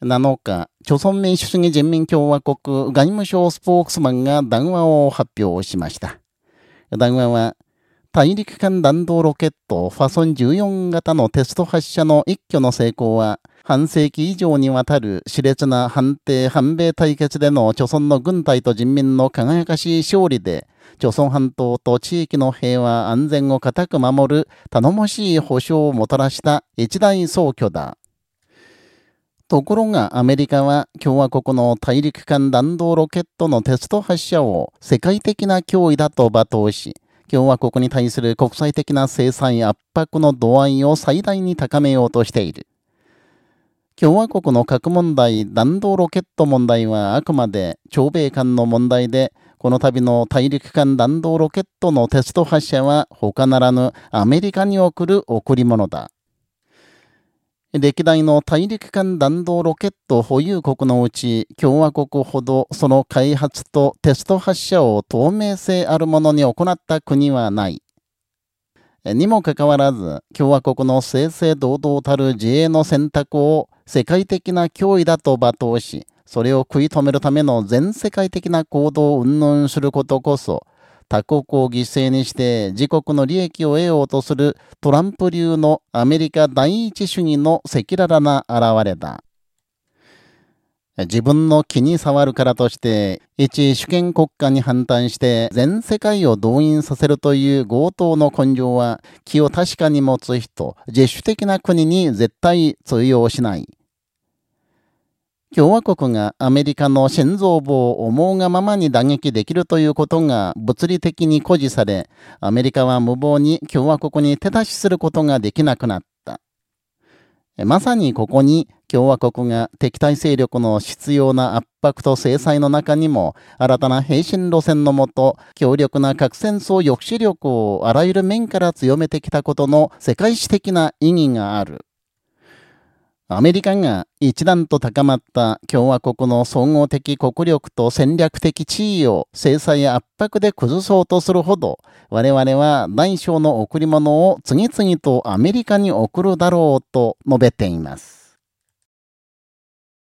7日、朝鮮民主主義人民共和国外務省スポークスマンが談話を発表しました。談話は、大陸間弾道ロケットファソン14型のテスト発射の一挙の成功は、半世紀以上にわたる熾烈な反帝反米対決での朝鮮の軍隊と人民の輝かしい勝利で、朝鮮半島と地域の平和安全を固く守る頼もしい保障をもたらした一大総挙だ。ところがアメリカは共和国の大陸間弾道ロケットのテスト発射を世界的な脅威だと罵倒し、共和国に対する国際的な制裁圧迫の度合いを最大に高めようとしている。共和国の核問題、弾道ロケット問題はあくまで朝米間の問題で、この度の大陸間弾道ロケットのテスト発射は他ならぬアメリカに送る贈り物だ。歴代の大陸間弾道ロケット保有国のうち共和国ほどその開発とテスト発射を透明性あるものに行った国はない。にもかかわらず、共和国の正々堂々たる自衛の選択を世界的な脅威だと罵倒し、それを食い止めるための全世界的な行動を云々することこそ、他国を犠牲にして自国の利益を得ようとするトランプ流のアメリカ第一主義の赤裸々な現れだ。自分の気に障るからとして、一主権国家に反対して全世界を動員させるという強盗の根性は、気を確かに持つ人、自主的な国に絶対通用しない。共和国がアメリカの心臓部を思うがままに打撃できるということが物理的に誇示され、アメリカは無謀に共和国に手出しすることができなくなった。まさにここに共和国が敵対勢力の必要な圧迫と制裁の中にも新たな平身路線のもと強力な核戦争抑止力をあらゆる面から強めてきたことの世界史的な意義がある。アメリカが一段と高まった共和国の総合的国力と戦略的地位を制裁や圧迫で崩そうとするほど、我々は大小の贈り物を次々とアメリカに送るだろうと述べています。